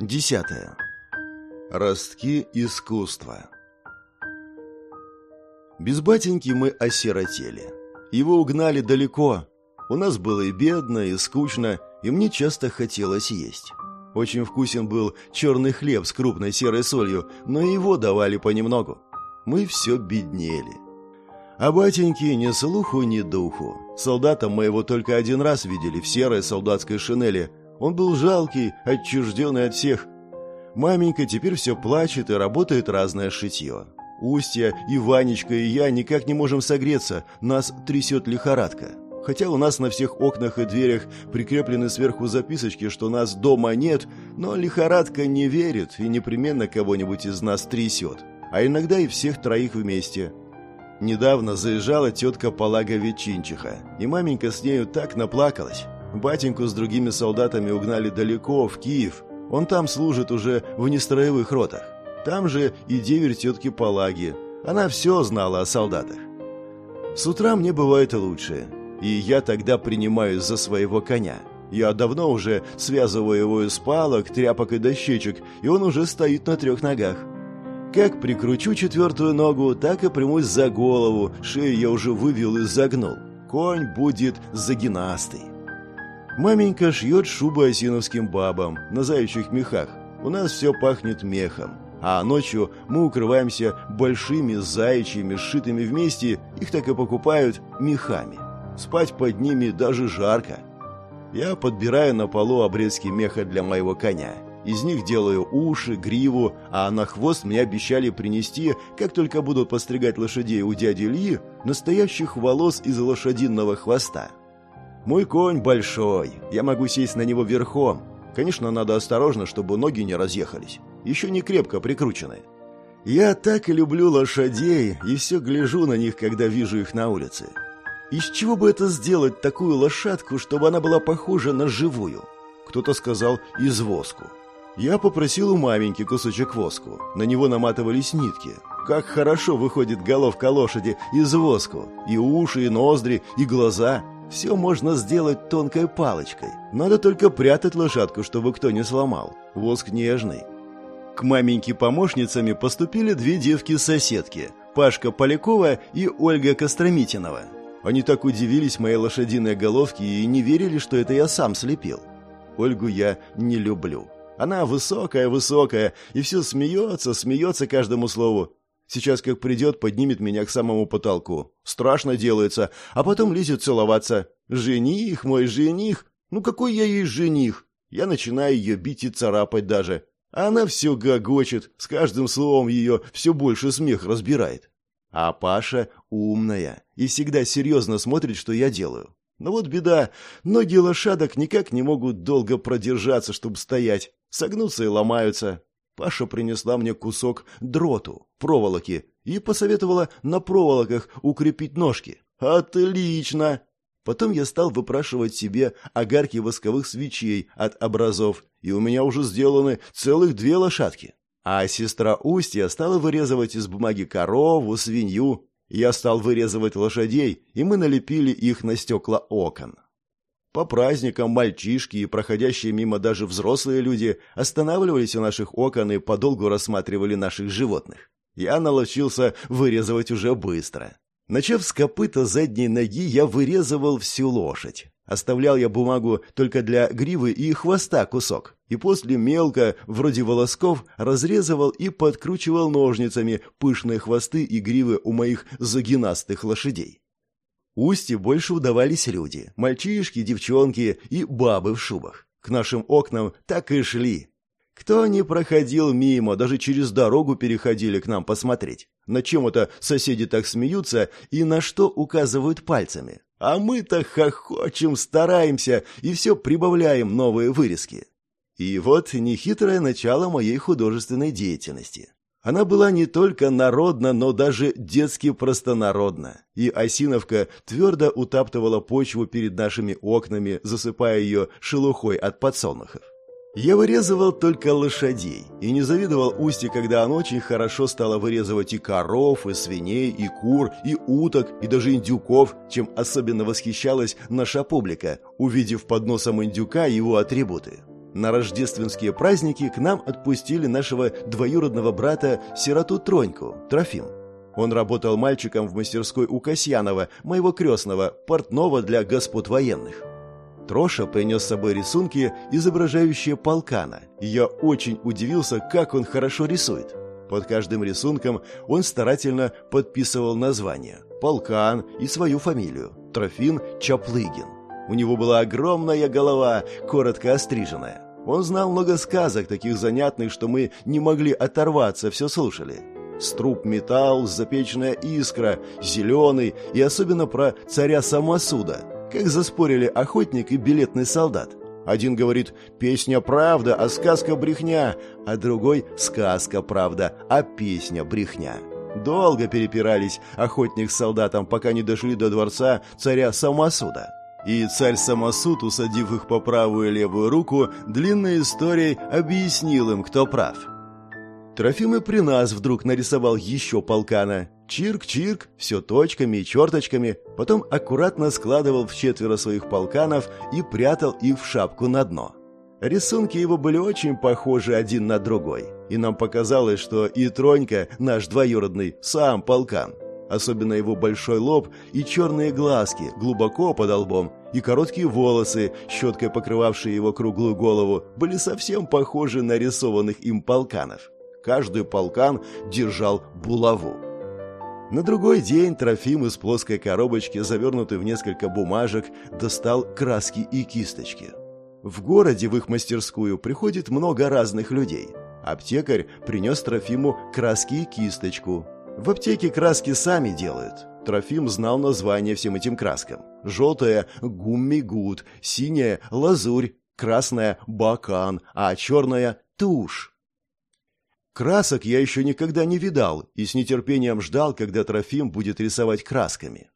Десятое. Ростки искусства. Без батеньки мы осиротели. Его угнали далеко. У нас было и бедно, и скучно, и мне часто хотелось есть. Очень вкусен был черный хлеб с крупной серой солью, но его давали понемногу. Мы все беднели. А батеньки ни слуху, ни духу. Солдатом мы его только один раз видели в серой солдатской шинели. Он был жалкий, отчужденный от всех. Маменька теперь все плачет и работает разное шитье. Устья, и Ванечка, и я никак не можем согреться, нас трясет лихорадка. Хотя у нас на всех окнах и дверях прикреплены сверху записочки, что нас дома нет, но лихорадка не верит и непременно кого-нибудь из нас трясет, а иногда и всех троих вместе. Недавно заезжала тетка Полага Ветчинчиха, и маменька с нею так наплакалась. Батеньку с другими солдатами угнали далеко, в Киев. Он там служит уже в нестроевых ротах. Там же и деверь тетки Палаги. Она все знала о солдатах. С утра мне бывает лучше, и я тогда принимаюсь за своего коня. Я давно уже связываю его из палок, тряпок и дощечек, и он уже стоит на трех ногах. Как прикручу четвертую ногу, так и примусь за голову, шею я уже вывел и загнул. Конь будет загинастый. Маменька шьет шубы осиновским бабам на заячьих мехах. У нас все пахнет мехом. А ночью мы укрываемся большими заячьими, сшитыми вместе, их так и покупают, мехами. Спать под ними даже жарко. Я подбираю на полу обрезки меха для моего коня. Из них делаю уши, гриву, а на хвост мне обещали принести, как только будут постригать лошадей у дяди Ильи, настоящих волос из лошадиного хвоста. Мой конь большой, я могу сесть на него верхом. Конечно, надо осторожно, чтобы ноги не разъехались еще не крепко прикручены. Я так и люблю лошадей, и все гляжу на них, когда вижу их на улице. Из чего бы это сделать такую лошадку, чтобы она была похожа на живую? Кто-то сказал «из воску». Я попросил у маменьки кусочек воску. На него наматывались нитки. Как хорошо выходит головка лошади из воску. И уши, и ноздри, и глаза. Все можно сделать тонкой палочкой. Надо только прятать лошадку, чтобы кто не сломал. Воск нежный. К маменьке помощницами поступили две девки-соседки – Пашка Полякова и Ольга Костромитинова. Они так удивились моей лошадиной головке и не верили, что это я сам слепил. Ольгу я не люблю. Она высокая-высокая и все смеется, смеется каждому слову. Сейчас как придет, поднимет меня к самому потолку. Страшно делается, а потом лезет целоваться. «Жених мой, жених! Ну какой я ей жених?» Я начинаю ее бить и царапать даже. Она все гогочет, с каждым словом ее все больше смех разбирает. А Паша умная и всегда серьезно смотрит, что я делаю. Но вот беда, ноги лошадок никак не могут долго продержаться, чтобы стоять, согнутся и ломаются. Паша принесла мне кусок дроту, проволоки, и посоветовала на проволоках укрепить ножки. Отлично! Потом я стал выпрашивать себе огарки восковых свечей от образов, и у меня уже сделаны целых две лошадки. А сестра Устья стала вырезывать из бумаги корову, свинью. Я стал вырезывать лошадей, и мы налепили их на стекла окон. По праздникам мальчишки и проходящие мимо даже взрослые люди останавливались у наших окон и подолгу рассматривали наших животных. Я наловчился вырезывать уже быстро. Начав с копыта задней ноги, я вырезывал всю лошадь. Оставлял я бумагу только для гривы и хвоста кусок. И после мелко, вроде волосков, разрезывал и подкручивал ножницами пышные хвосты и гривы у моих загинастых лошадей. Устье больше удавались люди. Мальчишки, девчонки и бабы в шубах. К нашим окнам так и шли. Кто не проходил мимо, даже через дорогу переходили к нам посмотреть. На чем это соседи так смеются и на что указывают пальцами? А мы-то хохочем, стараемся и все прибавляем новые вырезки. И вот нехитрое начало моей художественной деятельности. Она была не только народна, но даже детски простонародна. И Осиновка твердо утаптывала почву перед нашими окнами, засыпая ее шелухой от подсолнухов. Я вырезывал только лошадей и не завидовал Усти, когда она очень хорошо стала вырезывать и коров, и свиней, и кур, и уток, и даже индюков, чем особенно восхищалась наша публика, увидев под носом индюка его атрибуты. На рождественские праздники к нам отпустили нашего двоюродного брата, сироту Троньку, Трофим. Он работал мальчиком в мастерской у Касьянова, моего крестного, портного для господ военных. Троша принес с собой рисунки, изображающие полкана, и я очень удивился, как он хорошо рисует. Под каждым рисунком он старательно подписывал название, полкан и свою фамилию – Трофин Чаплыгин. У него была огромная голова, коротко остриженная. Он знал много сказок, таких занятных, что мы не могли оторваться, все слушали. Струп металл, запечная искра, зеленый и особенно про царя самосуда. Как заспорили охотник и билетный солдат. Один говорит «песня правда, а сказка брехня», а другой «сказка правда, а песня брехня». Долго перепирались охотник с солдатом, пока не дошли до дворца царя Самосуда. И царь Самосуд, усадив их по правую и левую руку, длинной историей объяснил им, кто прав. Трофим и при нас вдруг нарисовал еще полкана. Чирк-чирк, все точками и черточками, потом аккуратно складывал в четверо своих полканов и прятал их в шапку на дно. Рисунки его были очень похожи один на другой, и нам показалось, что и Тронька, наш двоюродный, сам полкан. Особенно его большой лоб и черные глазки, глубоко под лбом, и короткие волосы, щеткой покрывавшие его круглую голову, были совсем похожи на рисованных им полканов. Каждый полкан держал булаву. На другой день Трофим из плоской коробочки, завернутой в несколько бумажек, достал краски и кисточки. В городе в их мастерскую приходит много разных людей. Аптекарь принес Трофиму краски и кисточку. В аптеке краски сами делают. Трофим знал название всем этим краскам. Желтая – гумми-гуд, синяя – лазурь, красная – бакан, а черная – тушь. Красок я еще никогда не видал и с нетерпением ждал, когда Трофим будет рисовать красками.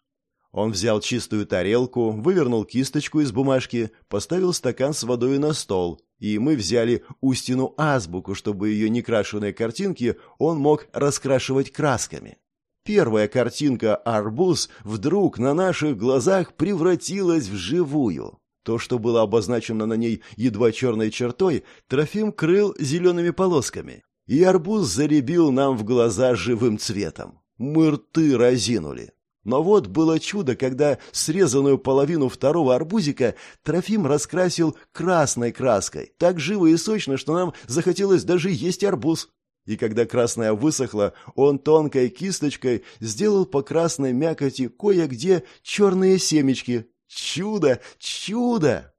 Он взял чистую тарелку, вывернул кисточку из бумажки, поставил стакан с водой на стол, и мы взяли Устину азбуку, чтобы ее некрашенные картинки он мог раскрашивать красками. Первая картинка «Арбуз» вдруг на наших глазах превратилась в живую. То, что было обозначено на ней едва черной чертой, Трофим крыл зелеными полосками и арбуз заребил нам в глаза живым цветом. Мы рты разинули. Но вот было чудо, когда срезанную половину второго арбузика Трофим раскрасил красной краской, так живо и сочно, что нам захотелось даже есть арбуз. И когда красная высохла, он тонкой кисточкой сделал по красной мякоти кое-где черные семечки. Чудо! Чудо!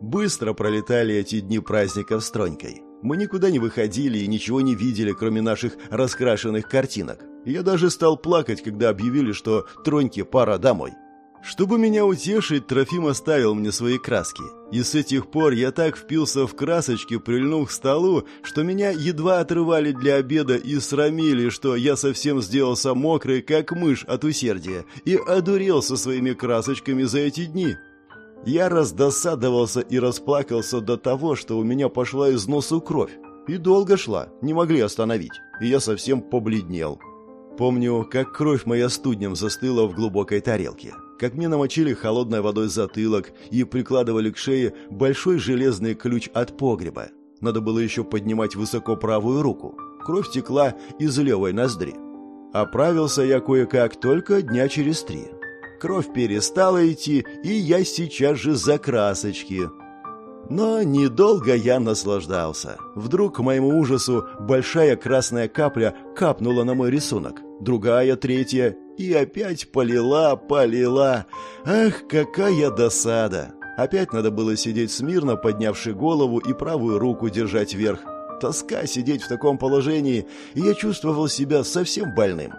Быстро пролетали эти дни праздников с Тронькой. Мы никуда не выходили и ничего не видели, кроме наших раскрашенных картинок. Я даже стал плакать, когда объявили, что Троньке пора домой. Чтобы меня утешить, Трофим оставил мне свои краски. И с этих пор я так впился в красочки, прильнув к столу, что меня едва отрывали для обеда и срамили, что я совсем сделался мокрый, как мышь от усердия, и одурел со своими красочками за эти дни. Я раздосадовался и расплакался до того, что у меня пошла из носу кровь. И долго шла, не могли остановить. И я совсем побледнел. Помню, как кровь моя студнем застыла в глубокой тарелке. Как мне намочили холодной водой затылок и прикладывали к шее большой железный ключ от погреба. Надо было еще поднимать высоко правую руку. Кровь текла из левой ноздри. Оправился я кое-как только дня через три. Кровь перестала идти, и я сейчас же за красочки. Но недолго я наслаждался. Вдруг, к моему ужасу, большая красная капля капнула на мой рисунок. Другая, третья, и опять полила, полила. Ах, какая досада! Опять надо было сидеть смирно, поднявши голову и правую руку держать вверх. Тоска сидеть в таком положении, и я чувствовал себя совсем больным.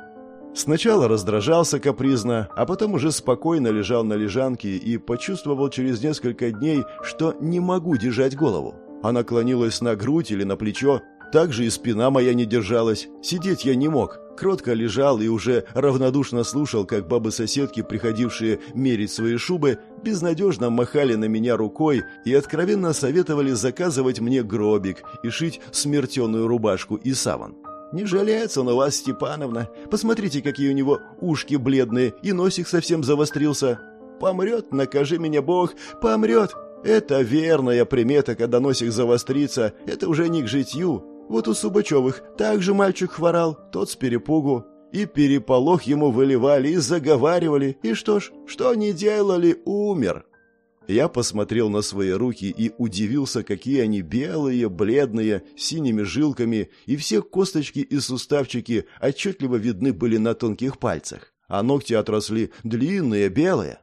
Сначала раздражался капризно, а потом уже спокойно лежал на лежанке и почувствовал через несколько дней, что не могу держать голову. Она клонилась на грудь или на плечо, также и спина моя не держалась. Сидеть я не мог. Кротко лежал и уже равнодушно слушал, как бабы-соседки, приходившие мерить свои шубы, безнадежно махали на меня рукой и откровенно советовали заказывать мне гробик и шить смертенную рубашку и саван. «Не жалеется он у вас, Степановна. Посмотрите, какие у него ушки бледные, и носик совсем завострился. Помрет, накажи меня Бог, помрет. Это верная примета, когда носик завострится, это уже не к житью. Вот у Субачевых также мальчик хворал, тот с перепугу. И переполох ему выливали, и заговаривали. И что ж, что они делали, умер. Я посмотрел на свои руки и удивился, какие они белые, бледные, с синими жилками, и все косточки и суставчики отчетливо видны были на тонких пальцах, а ногти отросли длинные, белые.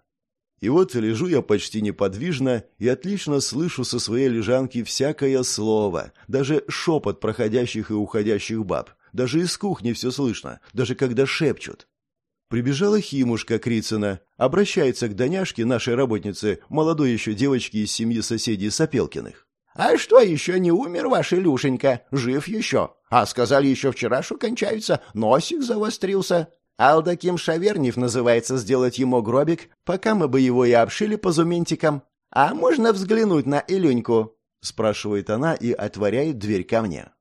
И вот лежу я почти неподвижно и отлично слышу со своей лежанки всякое слово, даже шепот проходящих и уходящих баб. Даже из кухни все слышно, даже когда шепчут. Прибежала Химушка Крицына, обращается к Доняшке, нашей работнице, молодой еще девочке из семьи соседей Сапелкиных. «А что, еще не умер ваш Илюшенька? Жив еще? А сказали еще вчера, что кончаются, носик завострился. Алдаким Шавернев называется сделать ему гробик, пока мы бы его и обшили по зументикам. А можно взглянуть на Илюньку?» спрашивает она и отворяет дверь ко мне.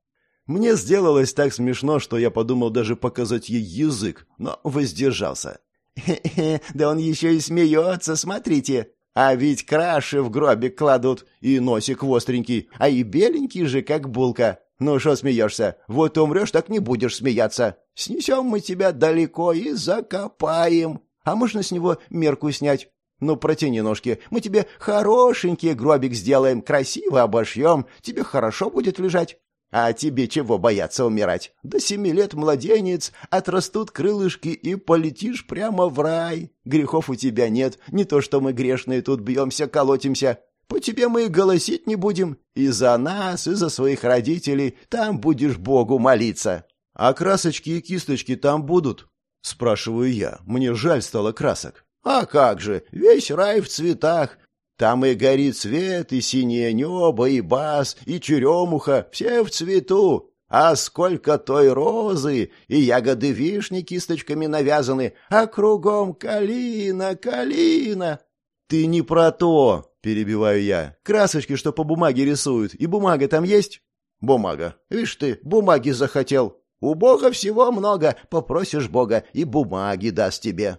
Мне сделалось так смешно, что я подумал даже показать ей язык, но воздержался. «Хе-хе, да он еще и смеется, смотрите. А ведь краши в гробик кладут, и носик остренький, а и беленький же, как булка. Ну что смеешься? Вот умрешь, так не будешь смеяться. Снесем мы тебя далеко и закопаем. А можно с него мерку снять? Ну, протяни ножки. Мы тебе хорошенький гробик сделаем, красиво обошьем. Тебе хорошо будет лежать. А тебе чего бояться умирать? До семи лет младенец, отрастут крылышки и полетишь прямо в рай. Грехов у тебя нет, не то что мы грешные тут бьемся, колотимся. По тебе мы и голосить не будем. И за нас, и за своих родителей. Там будешь Богу молиться. А красочки и кисточки там будут? Спрашиваю я. Мне жаль стало красок. А как же, весь рай в цветах. Там и горит свет, и синее небо, и бас, и черемуха, все в цвету. А сколько той розы, и ягоды вишни кисточками навязаны, а кругом калина, калина. Ты не про то, Перебиваю я. Красочки, что по бумаге рисуют. И бумага там есть? Бумага. Видишь ты, бумаги захотел. У Бога всего много. Попросишь Бога, и бумаги даст тебе.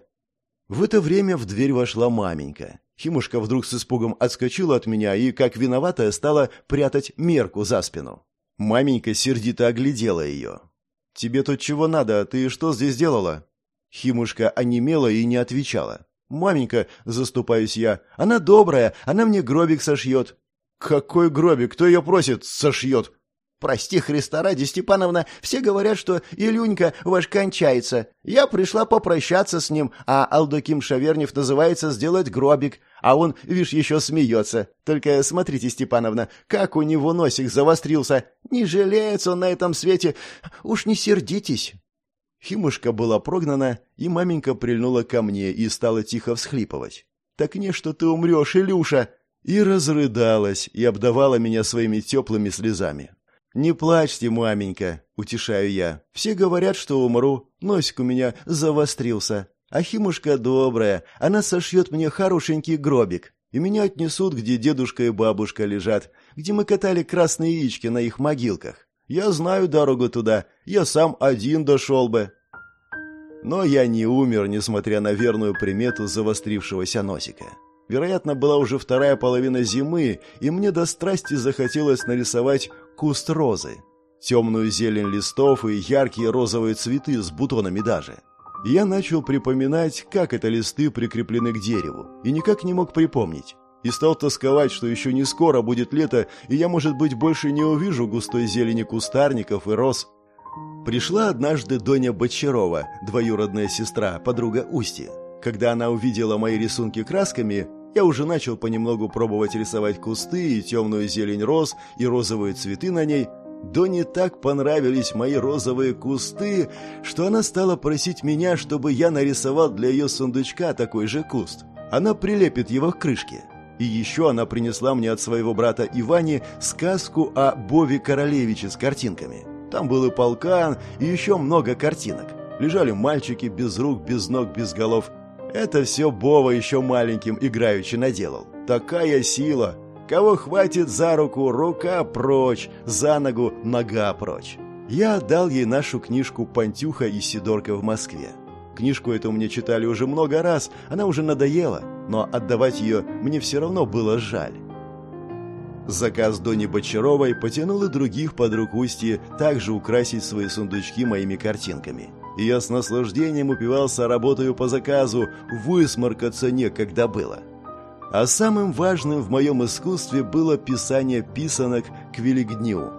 В это время в дверь вошла маменька. Химушка вдруг с испугом отскочила от меня и, как виноватая, стала прятать мерку за спину. Маменька сердито оглядела ее. «Тебе тут чего надо? Ты что здесь делала?» Химушка онемела и не отвечала. «Маменька», — заступаюсь я, — «она добрая, она мне гробик сошьет». «Какой гробик? Кто ее просит? Сошьет?» «Прости, Христа ради, Степановна, все говорят, что Илюнька ваш кончается. Я пришла попрощаться с ним, а Алдоким Шавернев называется сделать гробик, а он, видишь, еще смеется. Только смотрите, Степановна, как у него носик завострился. Не жалеется он на этом свете. Уж не сердитесь». Химушка была прогнана, и маменька прильнула ко мне и стала тихо всхлипывать. «Так не, что ты умрешь, Илюша!» И разрыдалась, и обдавала меня своими теплыми слезами. «Не плачьте, маменька», — утешаю я. «Все говорят, что умру. Носик у меня завострился. А Химушка добрая, она сошьет мне хорошенький гробик. И меня отнесут, где дедушка и бабушка лежат, где мы катали красные яички на их могилках. Я знаю дорогу туда, я сам один дошел бы. Но я не умер, несмотря на верную примету завострившегося носика. Вероятно, была уже вторая половина зимы, и мне до страсти захотелось нарисовать куст розы. Темную зелень листов и яркие розовые цветы с бутонами даже. Я начал припоминать, как это листы прикреплены к дереву, и никак не мог припомнить и стал тосковать, что еще не скоро будет лето, и я, может быть, больше не увижу густой зелени кустарников и роз. Пришла однажды Доня Бочарова, двоюродная сестра, подруга Усти. Когда она увидела мои рисунки красками, я уже начал понемногу пробовать рисовать кусты и темную зелень роз, и розовые цветы на ней. Доне так понравились мои розовые кусты, что она стала просить меня, чтобы я нарисовал для ее сундучка такой же куст. Она прилепит его к крышке. И еще она принесла мне от своего брата Ивани сказку о Бове Королевиче с картинками. Там был и полкан, и еще много картинок. Лежали мальчики без рук, без ног, без голов. Это все Бова еще маленьким играючи наделал. Такая сила! Кого хватит за руку, рука прочь, за ногу нога прочь. Я отдал ей нашу книжку «Пантюха и Сидорка в Москве». Книжку эту мне читали уже много раз, она уже надоела, но отдавать ее мне все равно было жаль. Заказ Дони Бочаровой потянул и других подруг Устьи также украсить свои сундучки моими картинками. И я с наслаждением упивался работаю по заказу, высморкаться некогда было. А самым важным в моем искусстве было писание писанок к Великдню.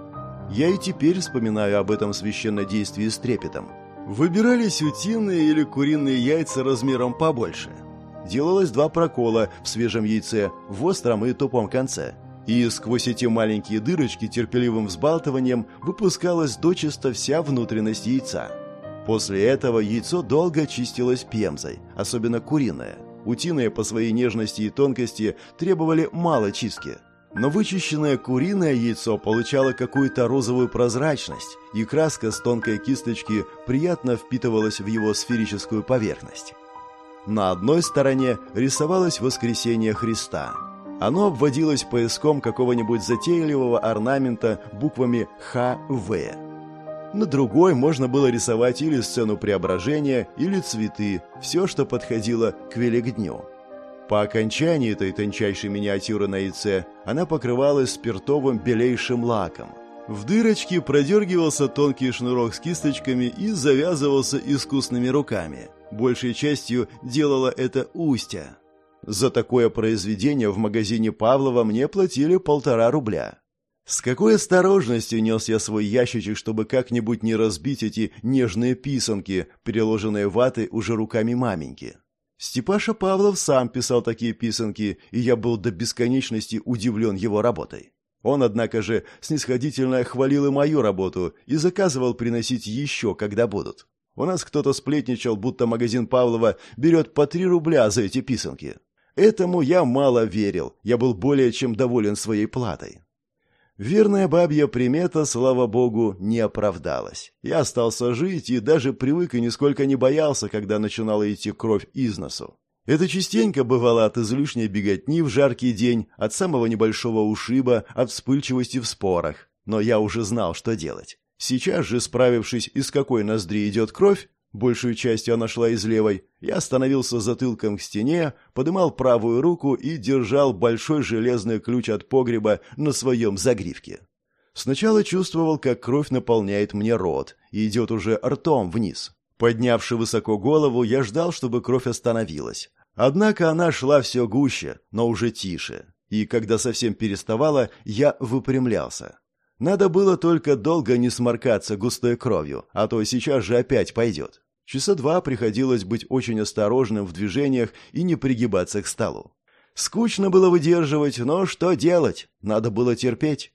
Я и теперь вспоминаю об этом священнодействии с трепетом. Выбирались утиные или куриные яйца размером побольше. Делалось два прокола в свежем яйце, в остром и тупом конце. И сквозь эти маленькие дырочки терпеливым взбалтыванием выпускалась дочисто вся внутренность яйца. После этого яйцо долго чистилось пемзой, особенно куриное – Утиные по своей нежности и тонкости требовали мало чистки. Но вычищенное куриное яйцо получало какую-то розовую прозрачность, и краска с тонкой кисточки приятно впитывалась в его сферическую поверхность. На одной стороне рисовалось воскресение Христа. Оно обводилось пояском какого-нибудь затейливого орнамента буквами «Х-В». На другой можно было рисовать или сцену преображения, или цветы, все, что подходило к Великдню. По окончании этой тончайшей миниатюры на яйце она покрывалась спиртовым белейшим лаком. В дырочке продергивался тонкий шнурок с кисточками и завязывался искусными руками. Большей частью делала это Устя. За такое произведение в магазине Павлова мне платили полтора рубля. С какой осторожностью нес я свой ящичек, чтобы как-нибудь не разбить эти нежные писанки, переложенные ватой уже руками маменьки. Степаша Павлов сам писал такие писанки, и я был до бесконечности удивлен его работой. Он, однако же, снисходительно хвалил и мою работу и заказывал приносить еще, когда будут. У нас кто-то сплетничал, будто магазин Павлова берет по три рубля за эти писанки. Этому я мало верил, я был более чем доволен своей платой. Верная бабья примета, слава богу, не оправдалась. Я остался жить и даже привык и нисколько не боялся, когда начинала идти кровь из носу. Это частенько бывало от излишней беготни в жаркий день, от самого небольшого ушиба, от вспыльчивости в спорах. Но я уже знал, что делать. Сейчас же, справившись, из какой ноздри идет кровь, большую часть она шла из левой, я остановился затылком к стене, подымал правую руку и держал большой железный ключ от погреба на своем загривке. Сначала чувствовал, как кровь наполняет мне рот и идет уже ртом вниз. Поднявши высоко голову, я ждал, чтобы кровь остановилась. Однако она шла все гуще, но уже тише. И когда совсем переставала, я выпрямлялся. Надо было только долго не сморкаться густой кровью, а то сейчас же опять пойдет. Часа два приходилось быть очень осторожным в движениях и не пригибаться к столу. Скучно было выдерживать, но что делать? Надо было терпеть.